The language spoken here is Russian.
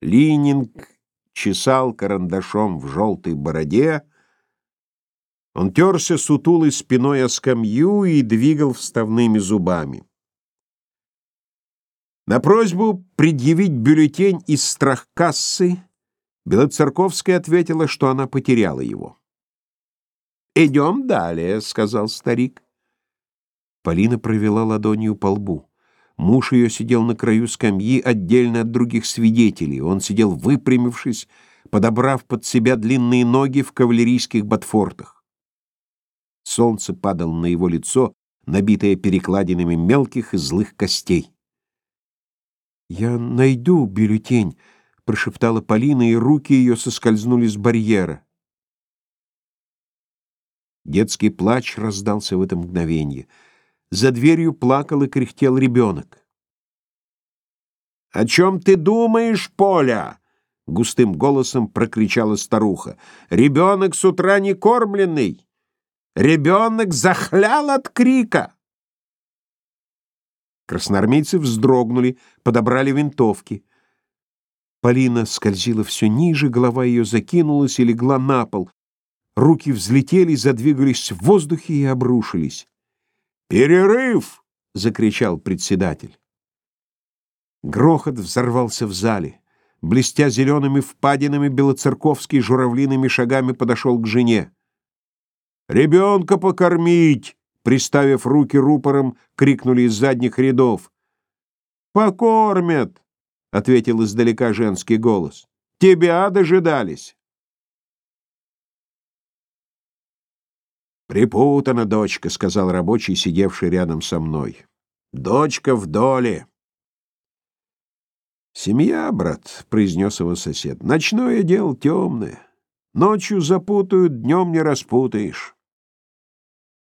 Лининг чесал карандашом в желтой бороде, он терся сутулой спиной о скамью и двигал вставными зубами. На просьбу предъявить бюллетень из страхкассы Белоцерковская ответила, что она потеряла его. «Идем далее», — сказал старик. Полина провела ладонью по лбу. Муж ее сидел на краю скамьи, отдельно от других свидетелей. Он сидел выпрямившись, подобрав под себя длинные ноги в кавалерийских ботфортах. Солнце падало на его лицо, набитое перекладинами мелких и злых костей. «Я найду бюллетень», — прошептала Полина, и руки ее соскользнули с барьера. Детский плач раздался в это мгновение — за дверью плакал и кряхтел ребенок. «О чем ты думаешь, Поля?» — густым голосом прокричала старуха. «Ребенок с утра не кормленный! Ребенок захлял от крика!» Красноармейцы вздрогнули, подобрали винтовки. Полина скользила все ниже, голова ее закинулась и легла на пол. Руки взлетели, задвигались в воздухе и обрушились. «Перерыв!» — закричал председатель. Грохот взорвался в зале. Блестя зелеными впадинами, Белоцерковский журавлиными шагами подошел к жене. «Ребенка покормить!» — приставив руки рупором, крикнули из задних рядов. «Покормят!» — ответил издалека женский голос. «Тебя дожидались!» «Припутана дочка», — сказал рабочий, сидевший рядом со мной. «Дочка в доле». «Семья, брат», — произнес его сосед, — «ночное дело темное. Ночью запутают, днем не распутаешь».